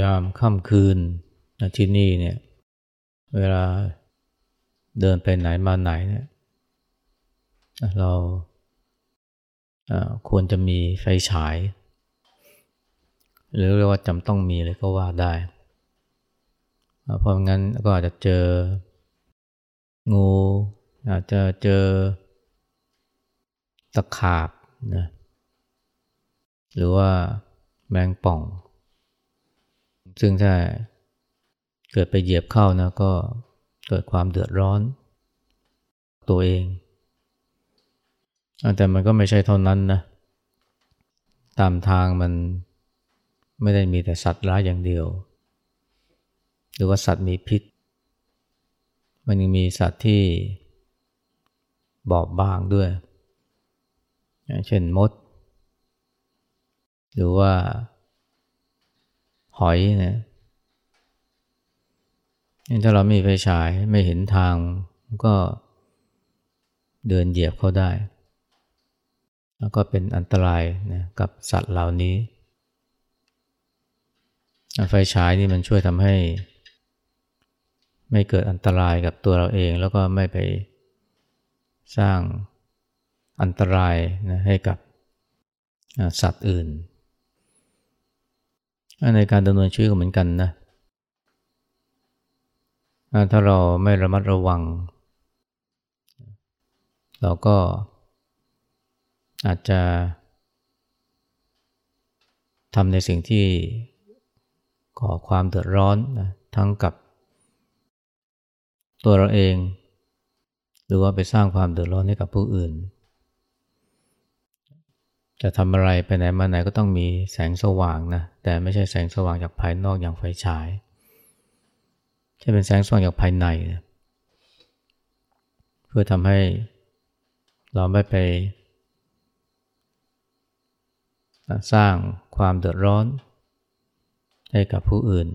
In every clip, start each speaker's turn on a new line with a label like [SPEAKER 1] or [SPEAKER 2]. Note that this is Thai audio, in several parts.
[SPEAKER 1] ยามค่ำคืนที่นี่เนี่ยเวลาเดินไปไหนมาไหนเนี่ยเราควรจะมีไฟฉาย หรือเรียกว่าจำต้องมีเลยก็ว่าได้ เพราะงั้นก็อาจจะเจองูอาจจะเจอตะขาบนะหรือว่าแมงป่อง ซึ่งถ้าเกิดไปเหยียบเข้านะก็เกิดความเดือดร้อน ตัวเอง แต่มันก็ไม่ใช่เท่านั้นนะ ตามทางมันไม่ได้มีแต่สัตว์ร้ายอย่างเดียว หรือว่าสัตว์มีพิษ มันยังมีสัตว์ที่บอบบางด้วย เช่นมด หรือว่า หอยเนี่ยถ้าเราไม่ไฟฉายไม่เห็นทางก็เดินเหยียบเขาได้ แล้วก็เป็นอันตรายนะกับสัตว์เหล่านี้ ไฟฉายนี่มันช่วยทำให้ ไม่เกิดอันตรายกับตัวเราเอง แล้วก็ไม่ไปสร้างอันตรายนะให้กับสัตว์อื่น ในการดำเนินชีวิตก็เหมือนกันนะถ้าเราไม่ระมัดระวัง เราก็อาจจะทำในสิ่งที่ก่อความเดือดร้อนนะทั้งกับตัวเราเอง หรือว่าไปสร้างความเดือดร้อนให้กับผู้อื่น จะทำอะไรไปไหนมาไหนก็ต้องมีแสงสว่างนะแต่ไม่ใช่แสงสว่างจากภายนอกอย่างไฟฉายจะเป็นแสงสว่างจากภายในนะเพื่อทำให้เราไม่ไป สร้างความเดือดร้อน ให้กับผู้อื่น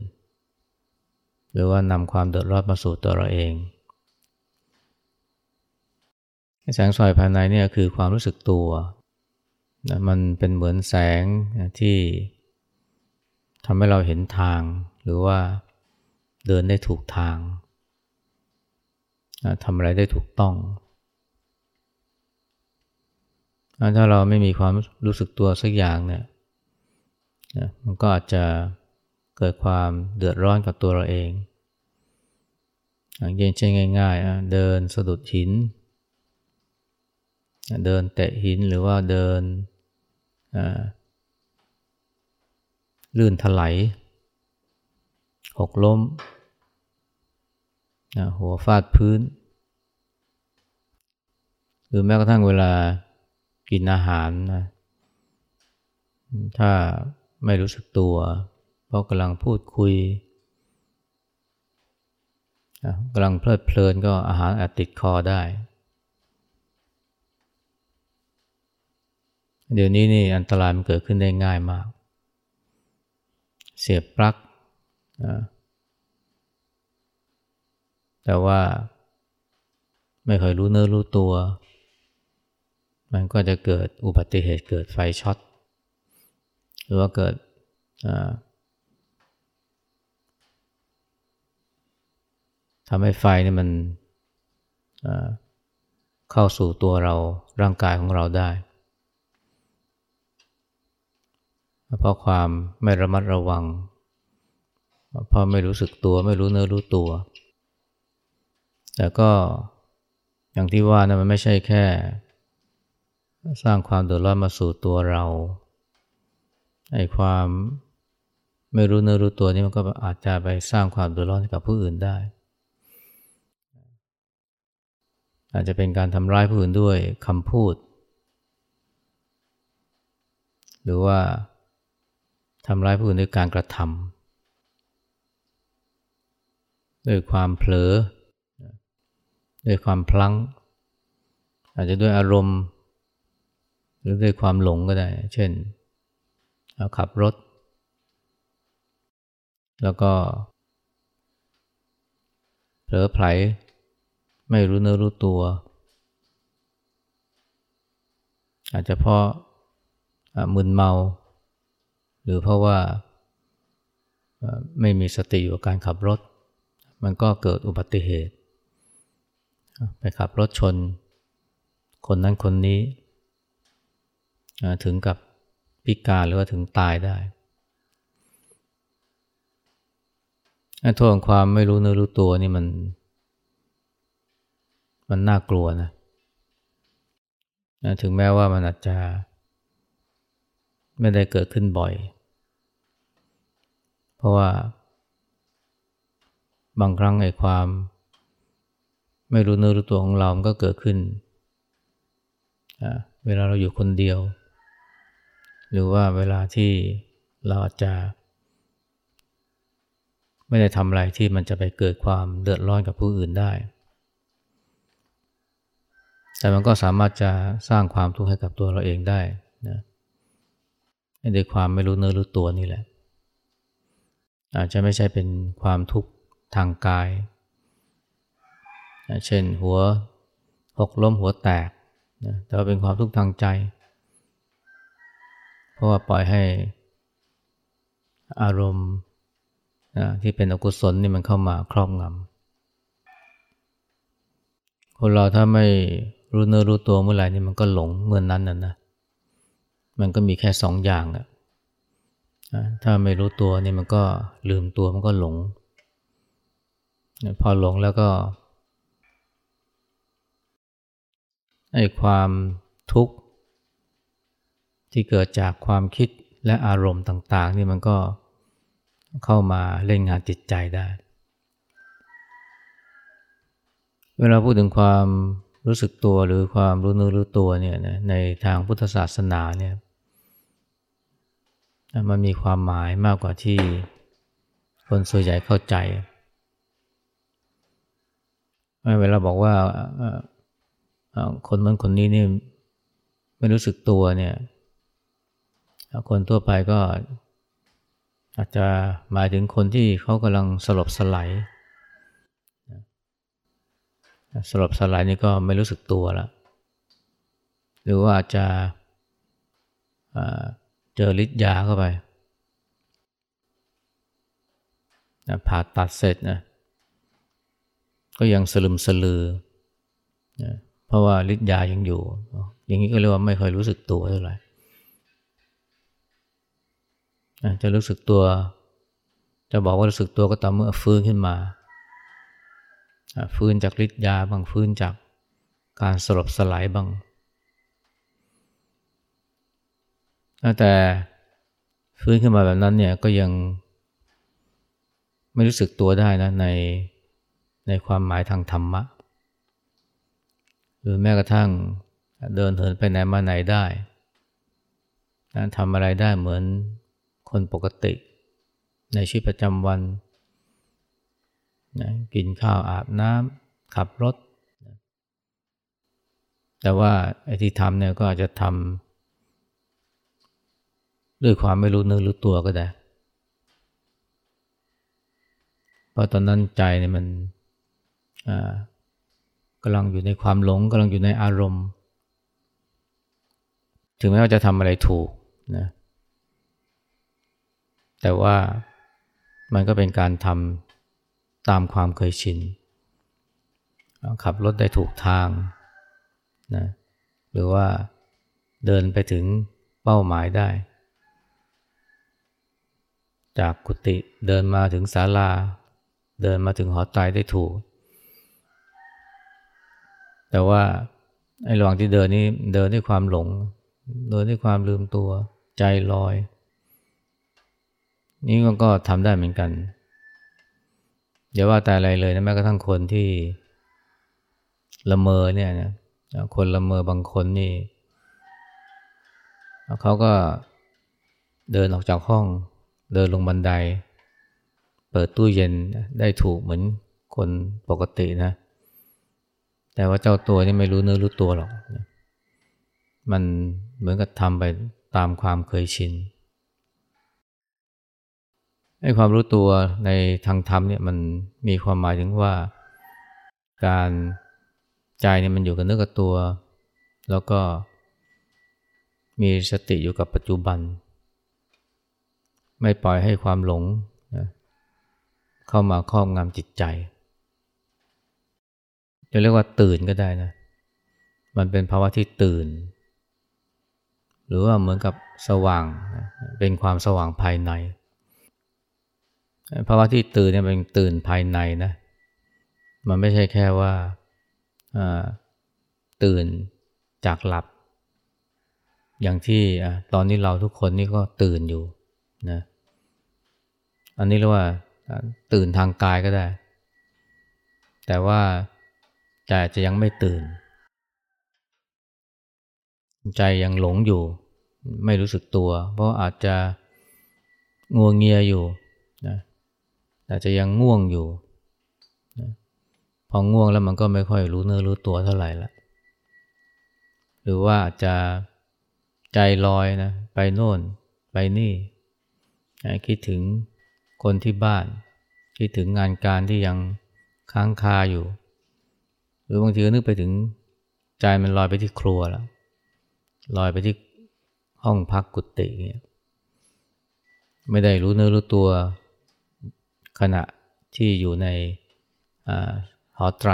[SPEAKER 1] หรือว่านำความเดือดร้อนมาสู่ตัวเราเองแสงสว่างภายในเนี่ยคือความรู้สึกตัว นะมันเป็นเหมือนแสงที่ทำให้เราเห็นทาง หรือว่าเดินได้ถูกทางทำอะไรได้ถูกต้องถ้าเราไม่มีความรู้สึกตัวสักอย่างเนี่ยมันก็อาจจะเกิดความเดือดร้อนกับตัวเราเองอย่างเช่นง่ายๆ เดินสะดุดหิน เดินแตะหินหรือว่าเดิน ลื่นถลายหกล้มนะหัวฟาดพื้น หรือแม้กระทั่งเวลากินอาหารนะถ้าไม่รู้สึกตัว เพราะกำลังพูดคุยกำลังเพลิดเพลินก็อาหารอาจติดคอได้ เดี๋ยวนี้นี่อันตรายมันเกิดขึ้นได้ง่ายมาก เสียบปลั๊กแต่ว่าไม่เคยรู้เนื้อรู้ตัว มันก็จะเกิดอุบัติเหตุเกิดไฟช็อต หรือว่าเกิดทำให้ไฟนี่มันเข้าสู่ตัวเราร่างกายของเราได้ เพราะความไม่ระมัดระวัง เพราะไม่รู้สึกตัวไม่รู้เนื้อรู้ตัว แต่ก็อย่างที่ว่านะมันไม่ใช่แค่ สร้างความเดือดร้อนมาสู่ตัวเราไอ้ความไม่รู้เนื้อรู้ตัวนี่มันก็อาจจะไปสร้างความเดือดร้อนให้กับผู้อื่นได้ อาจจะเป็นการทำร้ายผู้อื่นด้วยคำพูด หรือว่า ทำร้ายผู้อื่นด้วยการกระทำด้วยความเผลอ ด้วยความพลั้ง อาจจะด้วยอารมณ์ หรือด้วยความหลงก็ได้ เช่นขับรถ แล้วก็เผลอไผลไม่รู้เนื้อรู้ตัว อาจจะเพราะมึนเมา หรือเพราะว่าไม่มีสติอยู่กับการขับรถ มันก็เกิดอุบัติเหตุ ไปขับรถชน คนนั้นคนนี้ ถึงกับพิการหรือว่าถึงตายได้โทษของความไม่รู้เนื้อรู้ตัวนี่มัน มันน่ากลัวนะ ถึงแม้ว่ามันอาจจะ ไม่ได้เกิดขึ้นบ่อย เพราะว่า บางครั้งไอ้ความ ไม่รู้เนื้อรู้ตัวของเรา มันก็เกิดขึ้น เวลาเราอยู่คนเดียว หรือว่าเวลาที่เราอาจจะ ไม่ได้ทำอะไรที่มันจะไปเกิดความเดือดร้อนกับผู้อื่นได้ แต่มันก็สามารถจะสร้างความทุกข์ให้กับตัวเราเองได้นะ ด้วยความไม่รู้เนื้อรู้ตัวนี่แหละ อาจจะไม่ใช่เป็นความทุกข์ทางกาย เช่นหัวหกล้มหัวแตกนะแต่ว่าเป็นความทุกข์ทางใจ เพราะว่าปล่อยให้อารมณ์นะที่เป็นอกุศลนี่มันเข้ามาครอบงำคนเราถ้าไม่รู้เนื้อรู้ตัวเมื่อไหร่นี่มันก็หลงเมื่อนนั้นน่ะนะ มันก็มีแค่สองอย่างอะถ้าไม่รู้ตัวนี่มันก็ลืมตัวมันก็หลง พอหลงแล้วก็ไอ้ความทุกข์ที่เกิดจากความคิดและอารมณ์ต่าง ๆ นี่มันก็เข้ามาเล่นงานจิตใจได้ เวลาพูดถึงความรู้สึกตัวหรือความรู้นึกรู้ตัวเนี่ยในทางพุทธศาสนาเนี่ย มันมีความหมายมากกว่าที่คนส่วนใหญ่เข้าใจ เวลาบอกว่าคนนั้นคนนี้นี่ไม่รู้สึกตัวเนี่ยคนทั่วไปก็อาจจะหมายถึงคนที่เขากำลังสลบสลายสลบสลายนี่ก็ไม่รู้สึกตัวแล้วหรือว่าอาจจะ เจอฤทธิ์ยาเข้าไปผ่าตัดเสร็จนะก็ยังสลึมสลือเพราะว่าฤทธิ์ยายังอยู่ อย่างนี้ก็เรียกว่าไม่ค่อยรู้สึกตัวเท่าไหร่จะรู้สึกตัว จะบอกว่ารู้สึกตัวก็ต่อเมื่อฟื้นขึ้นมา ฟื้นจากฤทธิ์ยาบางฟื้นจากการสลบสลายบาง แต่ฟื้นขึ้นมาแบบนั้นเนี่ยก็ยังไม่รู้สึกตัวได้นะในในความหมายทางธรรมะ หรือแม้กระทั่งเดินเหินไปไหนมาไหนได้ทำอะไรได้เหมือนคนปกติ ในชีวิตประจำวันนะกินข้าวอาบน้ำขับรถ แต่ว่าไอ้ที่ทำเนี่ยก็อาจจะทำ ด้วยความไม่รู้เนื้อรู้ตัวก็ได้ เพราะตอนนั้นใจเนี่ยมันกำลังอยู่ในความหลงกำลังอยู่ในอารมณ์ ถึงแม้ว่าจะทำอะไรถูกนะแต่ว่ามันก็เป็นการทำตามความเคยชิน ขับรถได้ถูกทางนะหรือว่าเดินไปถึงเป้าหมายได้ จากกุฏิเดินมาถึงศาลา เดินมาถึงหอไตรได้ถูก แต่ว่าไอ้ระหว่างที่เดินนี้เดินด้วยความหลง เดินด้วยความลืมตัวใจลอย นี่มันก็ทำได้เหมือนกันอย่าว่าแต่อะไรเลยนะแม้กระทั่งคนที่ละเมอเนี่ยนะคนละเมอบางคนนี่เขาก็เดินออกจากห้อง เดินลงบันได เปิดตู้เย็นได้ถูกเหมือนคนปกตินะ แต่ว่าเจ้าตัวนี่ไม่รู้เนื้อรู้ตัวหรอก มันเหมือนกับทำไปตามความเคยชินไอ้ความรู้ตัวในทางธรรมเนี่ยมันมีความหมายถึงว่าการใจเนี่ยมันอยู่กับเนื้อกับตัว แล้วก็มีสติอยู่กับปัจจุบัน ไม่ปล่อยให้ความหลงนะเข้ามาครอบงำจิตใจจะเรียกว่าตื่นก็ได้นะ มันเป็นภาวะที่ตื่น หรือว่าเหมือนกับสว่าง เป็นความสว่างภายใน ภาวะที่ตื่นเนี่ยเป็นตื่นภายในนะ มันไม่ใช่แค่ว่าตื่นจากหลับ อย่างที่ตอนนี้เราทุกคนนี่ก็ตื่นอยู่นะ อันนี้เรียกว่าตื่นทางกายก็ได้ แต่ว่าใจจะยังไม่ตื่น ใจยังหลงอยู่ ไม่รู้สึกตัว เพราะอาจจะงัวงเงียอยู่นะอาจจะยังง่วงอยู่นะพอง่วงแล้วมันก็ไม่ค่อยรู้เนื้อรู้ตัวเท่าไหร่ละหรือว่าอาจะใจลอยนะไปโน่นไปนี่ คิดถึง คนที่บ้านคิดถึงงานการที่ยังค้างคาอยู่ หรือบางทีก็นึกไปถึงใจมันลอยไปที่ครัวแล้วลอยไปที่ห้องพักกุฏิเงี้ยไม่ได้รู้เนื้อรู้ตัวขณะที่อยู่ในหอไตร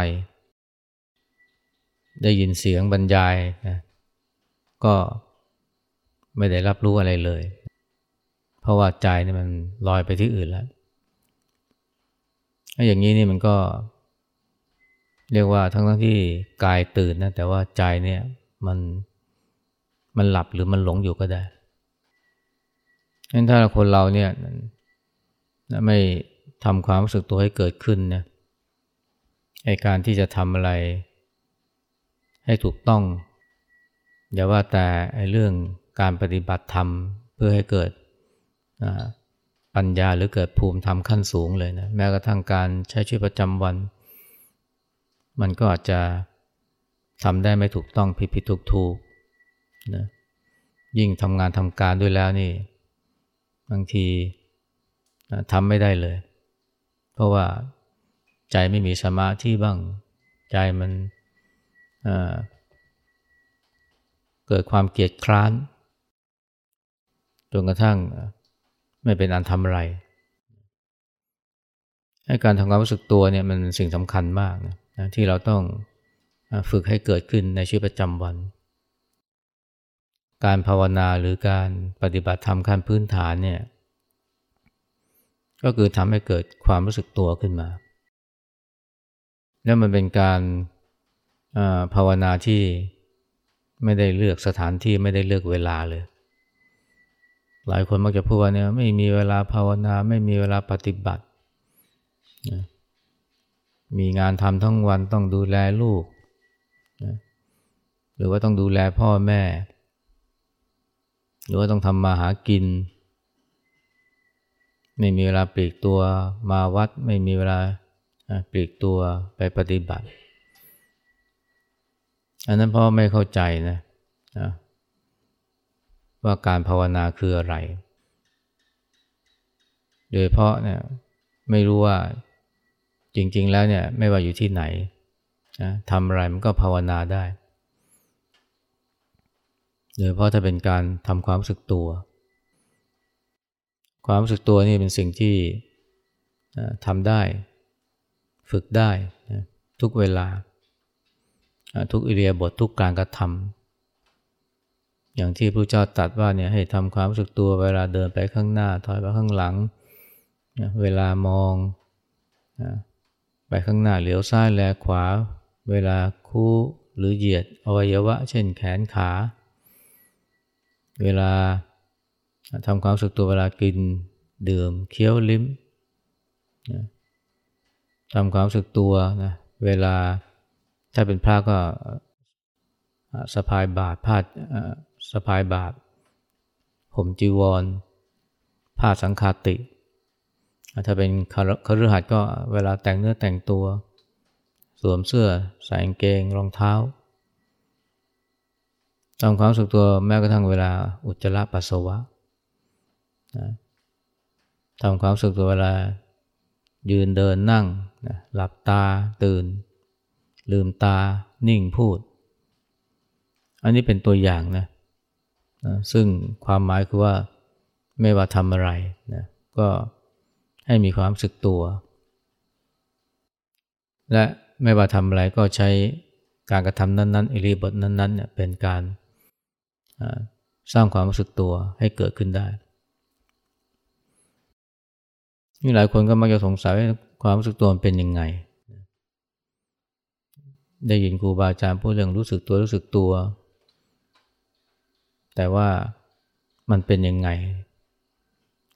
[SPEAKER 1] ได้ยินเสียงบรรยายนะก็ไม่ได้รับรู้อะไรเลย ราะว่าใจนี่มันลอยไปที่อื่นแล้วถ้าอย่างนี้นี่มันก็ เรียกว่าทั้งทั้งที่กายตื่นนะแต่ว่าใจเนี่ยมันมันหลับหรือมันหลงอยู่ก็ได้งั้นถ้าคนเราเนี่ยไม่ทำความรู้สึกตัวให้เกิดขึ้นนี่ยไอการที่จะทำอะไร ให้ถูกต้องอย่าว่าแต่ไอเรื่องการปฏิบัติธรรมเพื่อให้เกิด ปัญญาหรือเกิดภูมิธรรมขั้นสูงเลยนะแม้กระทั่งการใช้ชีวิตประจำวัน มันก็อาจจะทำได้ไม่ถูกต้องผิดผิดถูกถูกนะยิ่งทำงานทำการด้วยแล้วนี่บางทีทำไม่ได้เลย เพราะว่าใจไม่มีสมาธิบ้าง ใจมันเกิดความเกียดคร้านจนกระทั่ง ไม่เป็นอันทำอะไรให้การทำความรู้สึกตัวเนี่ยมันสิ่งสำคัญมากนะที่เราต้องฝึกให้เกิดขึ้นในชีวิตประจำวัน การภาวนาหรือการปฏิบัติธรรมขั้นพื้นฐานเนี่ยก็คือทำให้เกิดความรู้สึกตัวขึ้นมา แล้วมันเป็นการภาวนาที่ไม่ได้เลือกสถานที่ไม่ได้เลือกเวลาเลย หลายคนมักจะพูดว่าเนี่ยไม่มีเวลาภาวนาไม่มีเวลาปฏิบัติ มีงานทำทั้งวันต้องดูแลลูกหรือว่าต้องดูแลพ่อแม่ หรือว่าต้องทำมาหากิน ไม่มีเวลาปลีกตัวมาวัด ไม่มีเวลาปลีกตัวไปปฏิบัติ อันนั้นพ่อไม่เข้าใจนะนะ ว่าการภาวนาคืออะไร โดยเพราะเนี่ยไม่รู้ว่าจริง ๆ แล้วเนี่ยไม่ว่าอยู่ที่ไหนนะทำอะไรมันก็ภาวนาได้โดยเพราะถ้าเป็นการทำความรู้สึกตัว ความรู้สึกตัวนี่เป็นสิ่งที่ทำได้ ฝึกได้ทุกเวลา ทุกอิเลียบททุกการกระทำ อย่างที่พระเจ้าตรัสว่าเนี่ยให้ทำความรู้สึกตัวเวลาเดินไปข้างหน้า ถอยไปข้างหลังเวลามองไปข้างหน้าเหลียวซ้ายแลขวา เวลาคู่หรือเหยียดอวัยวะ เช่นแขนขา เวลาทำความรู้สึกตัวเวลากินดื่มเคี้ยวลิ้มทำความรู้สึกตัวนะเวลาถ้าเป็นพระก็สะพายบาทผ้าด สะพายบาทผมจีวร ผ้าสังคาติ ถ้าเป็นคฤหัสถ์ก็เวลาแต่งเนื้อแต่งตัว สวมเสื้อใส่กางเกงรองเท้าทำความสุขตัวแม้กระทั่งเวลาอุจจาระปัสสาวะทำความสุขตัวเวลายืนเดินนั่ง หลับตาตื่น ลืมตานิ่งพูด อันนี้เป็นตัวอย่างนะ นะซึ่งความหมายคือว่าไม่ว่าทำอะไรนะก็ให้มีความสึกตัว และไม่ว่าทำอะไรก็ใช้การกระทำนั้นๆอิริบทนั้นๆเนี่ยเป็นการสร้างความรู้สึกตัวให้เกิดขึ้นได้นี่หลายคนก็มักจะสงสัยความรู้สึกตัวมันเป็นยังไง ได้ยินครูบาอาจารย์พูดเรื่องรู้สึกตัวรู้สึกตัว แต่ว่ามันเป็นยังไง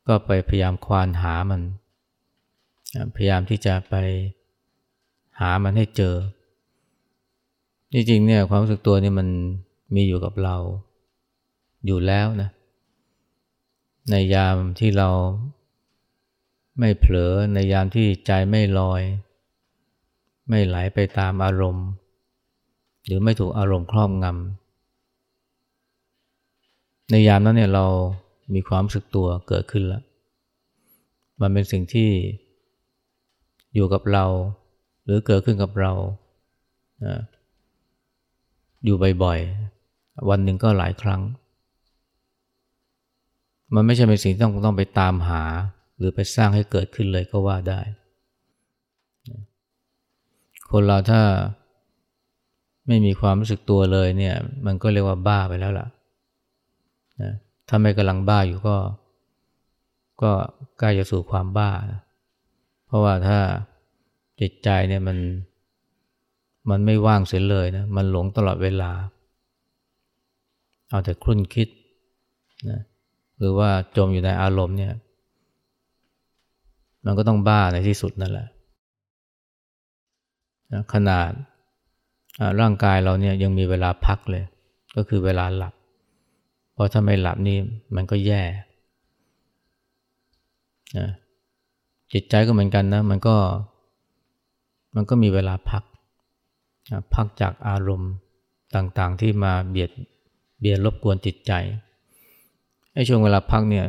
[SPEAKER 1] ก็ไปพยายามควานหามัน พยายามที่จะไปหามันให้เจอ จริงๆเนี่ยความรู้สึกตัวนี่มันมีอยู่กับเราอยู่แล้วนะ ในยามที่เราไม่เผลอ ในยามที่ใจไม่ลอย ไม่ไหลไปตามอารมณ์ หรือไม่ถูกอารมณ์ครอบงำ ในยามนั้นเนี่ยเรามีความรู้สึกตัวเกิดขึ้นแล้ว มันเป็นสิ่งที่อยู่กับเรา หรือเกิดขึ้นกับเราอยู่บ่อยๆ วันหนึ่งก็หลายครั้ง มันไม่ใช่เป็นสิ่งที่ต้องต้องไปตามหา หรือไปสร้างให้เกิดขึ้นเลยก็ว่าได้ คนเราถ้าไม่มีความรู้สึกตัวเลยเนี่ย มันก็เรียกว่าบ้าไปแล้วล่ะ นะถ้าไม่กำลังบ้าอยู่ก็ ก็ใกล้จะสู่ความบ้านะเพราะว่าถ้าจิตใจเนี่ยมัน มันไม่ว่างเสียเลยนะมันหลงตลอดเวลา เอาแต่ครุ่นคิดนะหรือว่าจมอยู่ในอารมณ์เนี่ย มันก็ต้องบ้าในที่สุดนั่นแหละขนาดร่างกายเราเนี่ยยังมีเวลาพักเลย ก็คือเวลาหลับ ราะถ้าไม่หลับนี่มันก็แย่นะจิตใจก็เหมือนกันนะ มันก็ มันก็มีเวลาพักพักจากอารมณ์ต่างๆที่มาเบียดเบียดรบกวนจิตใจไอ้ช่วงเวลาพักเนี่ย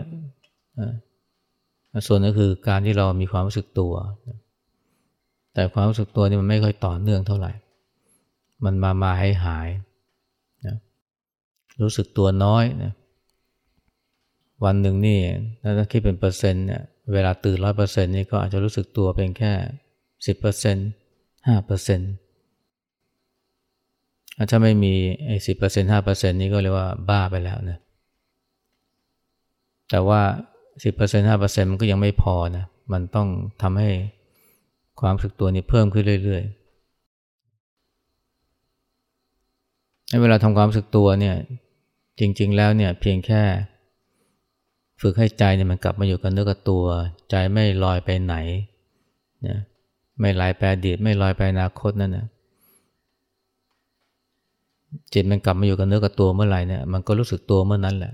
[SPEAKER 1] ส่วนก็คือการที่เรามีความรู้สึกตัว แต่ความรู้สึกตัวนี่มันไม่ค่อยต่อเนื่องเท่าไหร่ มันมามาให้หาย รู้สึกตัวน้อยนะวันหนึ่งนี่ถ้าคิดเป็นเปอร์เซ็นต์เนี่ยเวลาตื่นร้อยเปอร์เซ็นต์นี่ก็อาจจะรู้สึกตัวเป็นแค่สิบเปอร์เซ็นต์ห้าเปอร์เซ็นต์ถ้าไม่มีไอ้สิบเปอร์เซ็นต์ห้าเปอร์เซ็นต์นี้ก็เรียกว่าบ้าไปแล้วนะแต่ว่าสิบเปอร์เซ็นต์ห้าเปอร์เซ็นต์มันก็ยังไม่พอนะมันต้องทำให้ความรู้สึกตัวนี้เพิ่มขึ้นเรื่อยๆในเวลาทำความรู้สึกตัวเนี่ย จริงๆแล้วเนี่ยเพียงแค่ ฝึกให้ใจเนี่ยมันกลับมาอยู่กับเนื้อกับตัว ใจไม่ลอยไปไหนนะไม่ไหลไปอดีตไม่ลอยไปอนาคตนั่นนะจิตมันกลับมาอยู่กับเนื้อกับตัวเมื่อไหร่เนี่ยมันก็รู้สึกตัวเมื่อนั้นแหละ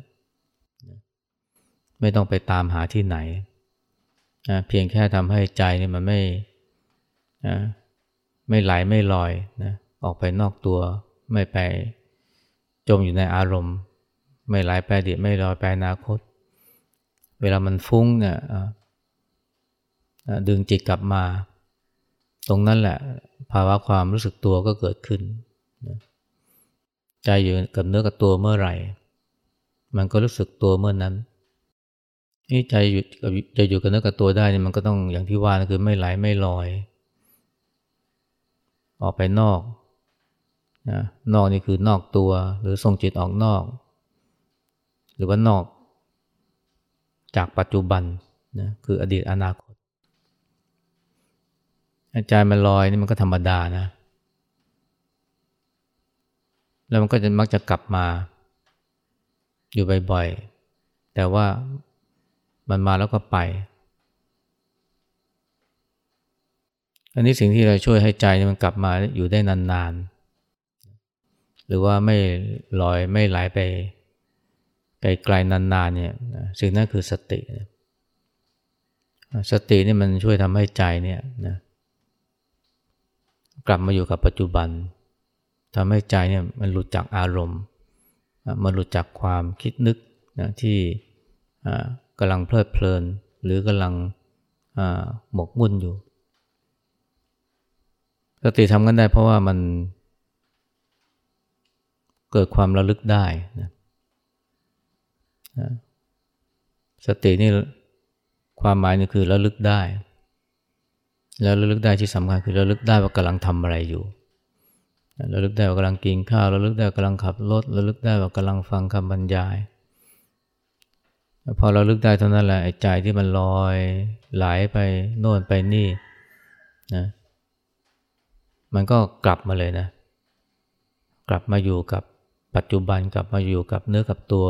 [SPEAKER 1] ไม่ต้องไปตามหาที่ไหนนะเพียงแค่ทำให้ใจเนี่ยมันไม่นะไม่ไหลไม่ลอยนะออกไปนอกตัวไม่ไปจมอยู่ในอารมณ์ ไม่ไหลไปอดีตไม่ลอยไปอนาคต เวลามันฟุ้งเนี่ยดึงจิตกลับมา ตรงนั้นแหละ ภาวะความรู้สึกตัวก็เกิดขึ้น ใจอยู่กับเนื้อกับตัวเมื่อไหร่ มันก็รู้สึกตัวเมื่อนั้นนี่ใจหยุดจะอยู่กับเนื้อกับตัวได้เนี่ยมันก็ต้องอย่างที่ว่านะคือไม่ไหลไม่ลอย ออกไปนอกนะนอกนี่คือนอกตัวหรือส่งจิตออกนอก หรือว่านอก จากปัจจุบันนะคืออดีตอนาคตใจมันลอยนี่มันก็ธรรมดานะ แล้วมันก็จะมักจะกลับมา อยู่บ่อยๆ แต่ว่ามันมาแล้วก็ไป อันนี้สิ่งที่เราช่วยให้ใจมันกลับมาอยู่ได้นานๆ หรือว่าไม่ลอยไม่ไหลไป ไกลๆนานๆเนี่ยสิ่งนั้นคือสติ สตินี่มันช่วยทำให้ใจเนี่ยนะกลับมาอยู่กับปัจจุบันทำให้ใจเนี่ยมันหลุดจากอารมณ์ มันหลุดจากความคิดนึกนะที่กำลังเพลิดเพลิน หรือกำลังหมกมุ่นอยู่ สติทำกันได้เพราะว่ามันเกิดความระลึกได้นะ สตินี่ความหมายนี่คือระลึกได้ แล้วระลึกได้ที่สำคัญคือระลึกได้ว่ากำลังทำอะไรอยู่ระลึกได้ว่ากำลังกินข้าวระลึกได้ว่ากำลังขับรถระลึกได้ว่ากำลังฟังคำบรรยาย พอเราลึกได้เท่านั้นแหละใจที่มันลอยไหลไปโน่นไปนี่นะมันก็กลับมาเลยนะ กลับมาอยู่กับปัจจุบันกลับมาอยู่กับเนื้อกับตัว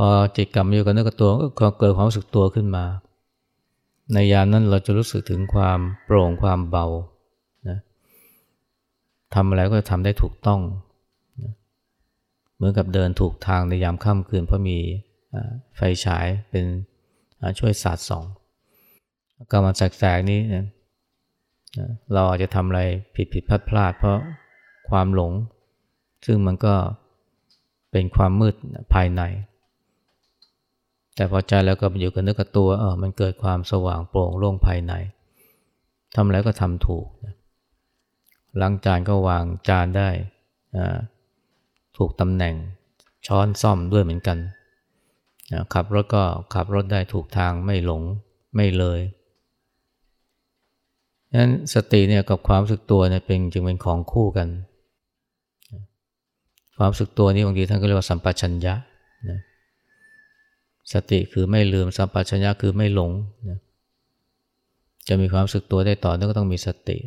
[SPEAKER 1] พอจิตกลับมาอยู่กับเนื้อกับตัวก็เกิดความรู้สึกตัวขึ้นมา ในยามนั้นเราจะรู้สึกถึงความโปร่งความเบานะทำอะไรก็จะทำได้ถูกต้องเหมือนกับเดินถูกทางในยามค่ำคืนเพราะมีไฟฉายเป็นช่วยสาดส่องกำลังแสกๆนี้นะเราอาจจะทำอะไรผิดผิดพลาดพลาดเพราะความหลง ซึ่งมันก็เป็นความมืดภายใน แต่พอใจแล้วก็อยู่กับเนื้อกับตัวเออมันเกิดความสว่างโปร่งโล่งภายในทำอะไรก็ทำถูกล้างจานก็วางจานได้ถูกตำแหน่งช้อนซ่อมด้วยเหมือนกันขับรถก็ขับรถได้ถูกทางไม่หลงไม่เลยนั้นสติเนี่ยกับความรู้สึกตัวเนี่ยเป็นจึงเป็นของคู่กัน ความรู้สึกตัวนี้บางทีท่านก็เรียกว่าสัมปชัญญะ สติคือไม่ลืมสัมปชัญญะคือไม่หลงนะจะมีความสึกตัวได้ต่อเนื่องก็ต้องมีสติ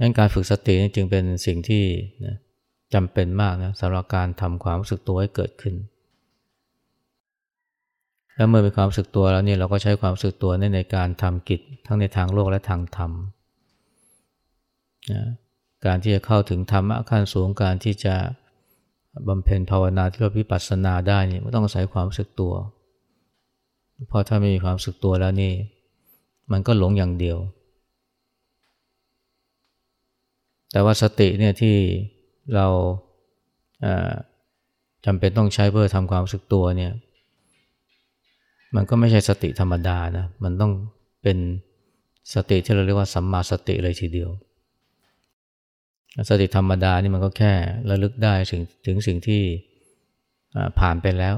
[SPEAKER 1] งั้นการฝึกสตินี่จึงเป็นสิ่งที่นะจำเป็นมากนะสำหรับการทำความรู้สึกตัวให้เกิดขึ้น แล้วเมื่อมีความรู้สึกตัวแล้วเนี่ยเราก็ใช้ความรู้สึกตัวในในการทำกิจทั้งในทางโลกและทางธรรมนะการที่จะเข้าถึงธรรมะขั้นสูงการที่จะ บำเพ็ญภาวนาที่เราวิปัสสนาได้เนี่ยต้องอาศัยความรู้สึกตัว เพราะถ้าไม่มีความรู้สึกตัวแล้วนี่ มันก็หลงอย่างเดียว แต่ว่าสติเนี่ยที่เราจำเป็นต้องใช้เพื่อทำความรู้สึกตัวเนี่ย มันก็ไม่ใช่สติธรรมดานะ มันต้องเป็นสติที่เราเรียกว่าสัมมาสติเลยทีเดียว สติธรรมดานี่มันก็แค่ระลึกได้ถึงถึงสิ่งที่ผ่านไปแล้ว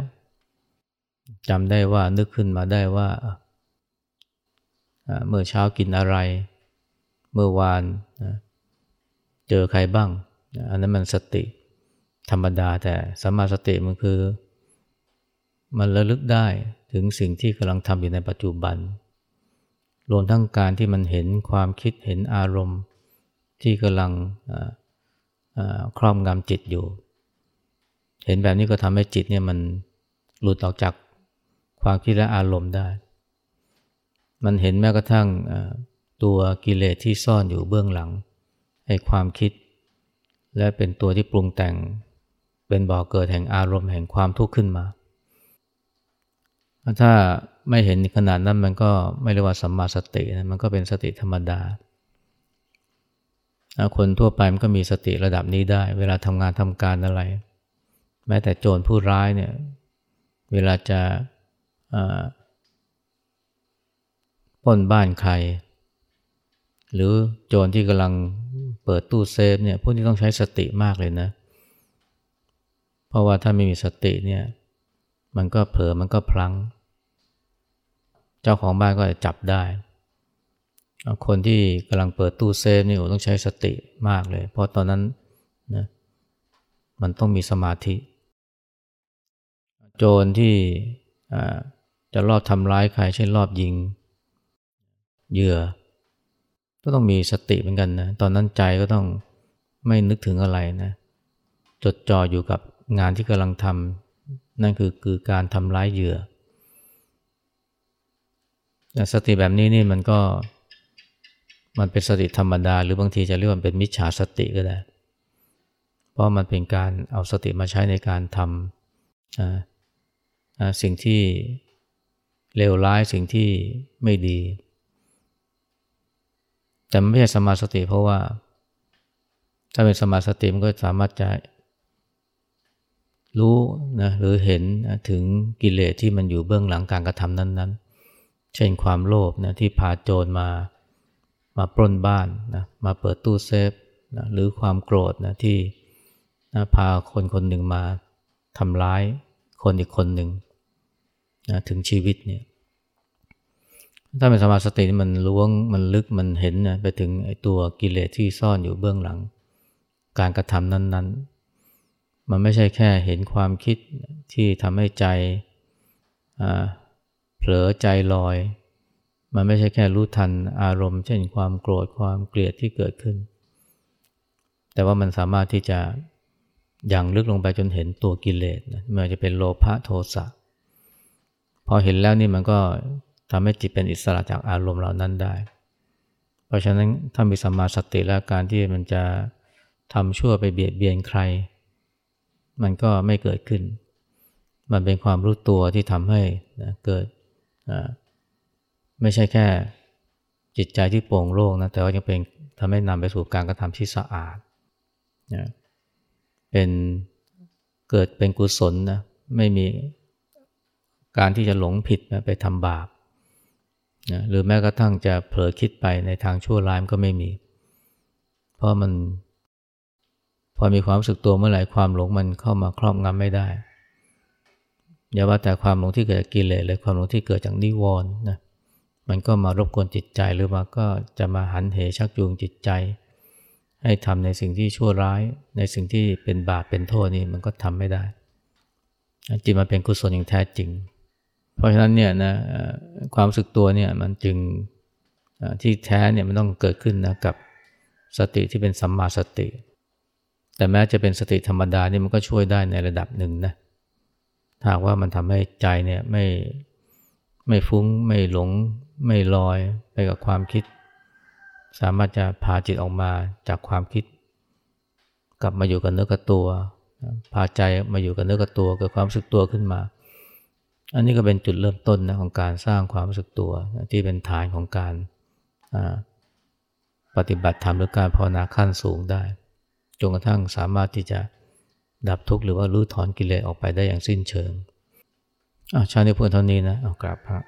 [SPEAKER 1] จำได้ว่านึกขึ้นมาได้ว่า เมื่อเช้ากินอะไร เมื่อวานเจอใครบ้าง อันนั้นมันสติธรรมดาแต่สัมมาสติมันคือ มันระลึกได้ถึงสิ่งที่กำลังทำอยู่ในปัจจุบัน รวมทั้งการที่มันเห็นความคิดเห็นอารมณ์ ที่กำลังครอบงำจิตอยู่ เห็นแบบนี้ก็ทำให้จิตเนี่ยมันหลุดออกจากความคิดและอารมณ์ได้ มันเห็นแม้กระทั่งตัวกิเลสที่ซ่อนอยู่เบื้องหลังไอ้ความคิด และเป็นตัวที่ปรุงแต่งเป็นบ่อกเกิดแห่งอารมณ์แห่งความทุกข์ขึ้นมา ถ้าไม่เห็นขนาดนั้นมันก็ไม่เรียกว่าสัมมาสตินะมันก็เป็นสติธรรมดา คนทั่วไปมันก็มีสติระดับนี้ได้ เวลาทำงานทำการอะไร แม้แต่โจรผู้ร้ายเนี่ย เวลาจะป้นบ้านใคร หรือโจรที่กำลังเปิดตู้เซฟเนี่ยพวกนี้ต้องใช้สติมากเลยนะ เพราะว่าถ้าไม่มีสติเนี่ย มันก็เผลอมันก็พลัง้ง เจ้าของบ้านก็จะจับได้ คนที่กำลังเปิดตู้เซฟนี่ต้องใช้สติมากเลย เพราะตอนนั้นนะมันต้องมีสมาธิ โจรที่จะรอบทำร้ายใครเช่นรอบยิงเหยื่อ ก็ต้องมีสติเหมือนกันนะตอนนั้นใจก็ต้องไม่นึกถึงอะไรนะจดจ่ออยู่กับงานที่กำลังทำนั่นคือคือการทำร้ายเหยื่อ สติแบบนี้นี่มันก็ มันเป็นสติธรรมดา หรือบางทีจะเรียกว่าเป็นมิจฉาสติก็ได้ เพราะมันเป็นการเอาสติมาใช้ในการทำสิ่งที่เลวร้ายสิ่งที่ไม่ดี แต่ไม่ใช่สมาสติเพราะว่า ถ้าเป็นสมาสติมันก็สามารถจะรู้นะหรือเห็นถึงกิเลสที่มันอยู่เบื้องหลังการกระทำนั้น ๆ เช่นความโลภนะที่พาโจรมา มาปล้นบ้านนะมาเปิดตู้เซฟนะหรือความโกรธนะที่นะพาคนคนหนึ่งมาทำร้ายคนอีกคนหนึ่งนะถึงชีวิตเนี่ยถ้าเป็นสมาสติมันล้วงมันลึกมันเห็นนะไปถึงไอ้ตัวกิเลสที่ซ่อนอยู่เบื้องหลัง การกระทำนั้น ๆ มันไม่ใช่แค่เห็นความคิดที่ทำให้ใจเผลอใจลอย มันไม่ใช่แค่รู้ทันอารมณ์ เช่นความโกรธความเกลียดที่เกิดขึ้น แต่ว่ามันสามารถที่จะอย่างลึกลงไปจนเห็นตัวกิเลสไม่ว่าจะเป็นโลภะโทสะพอเห็นแล้วนี่มันก็ทำให้จิตเป็นอิสระจากอารมณ์เหล่านั้นได้ เพราะฉะนั้นถ้ามีสัมมาสติและการที่มันจะทำชั่วไปเบียดเบียนใคร มันก็ไม่เกิดขึ้น มันเป็นความรู้ตัวที่ทำให้นะเกิด ไม่ใช่แค่จิตใจที่โปร่งโล่งนะแต่ว่ายังเป็นทำให้นำไปสู่การกระทำที่สะอาดนะเป็นเกิดเป็นกุศลนะไม่มีการที่จะหลงผิดนะไปทำบาปนะหรือแม้กระทั่งจะเผลอคิดไปในทางชั่วร้ายมันก็ไม่มี เพราะมันพอมีความรู้สึกตัวเมื่อไหร่ความหลงมันเข้ามาครอบงำไม่ได้อย่าว่าแต่ความหลงที่เกิดจากกิเลสเลยความหลงที่เกิดจากนิวรณ์นะ มันก็มารบกวนจิตใจหรือว่าก็จะมาหันเหชักจูงจิตใจ ให้ทำในสิ่งที่ชั่วร้าย ในสิ่งที่เป็นบาปเป็นโทษนี่มันก็ทำไม่ได้ จิตมันเป็นกุศลอย่างแท้จริง เพราะฉะนั้นเนี่ยนะความสึกตัวเนี่ยมันจึงที่แท้เนี่ยมันต้องเกิดขึ้นนะกับสติที่เป็นสัมมาสติ แต่แม้จะเป็นสติธรรมดานี่มันก็ช่วยได้ในระดับหนึ่งนะถ้าว่ามันทำให้ใจเนี่ยไม่ ไม่ฟุ้งไม่หลง ไม่ลอยไปกับความคิด สามารถจะพาจิตออกมาจากความคิด กลับมาอยู่กับเนื้อกับตัว พาใจมาอยู่กับเนื้อกับตัวเกิดความรู้สึกตัวขึ้นมา อันนี้ก็เป็นจุดเริ่มต้นนะของการสร้างความรู้สึกตัวที่เป็นฐานของการปฏิบัติธรรมหรือการภาวนาขั้นสูงได้จนกระทั่งสามารถที่จะดับทุกข์หรือว่ารู้ถอนกิเลสออกไปได้อย่างสิ้นเชิง อาชาติเพื่อนเท่านี้นะเอากราบพระ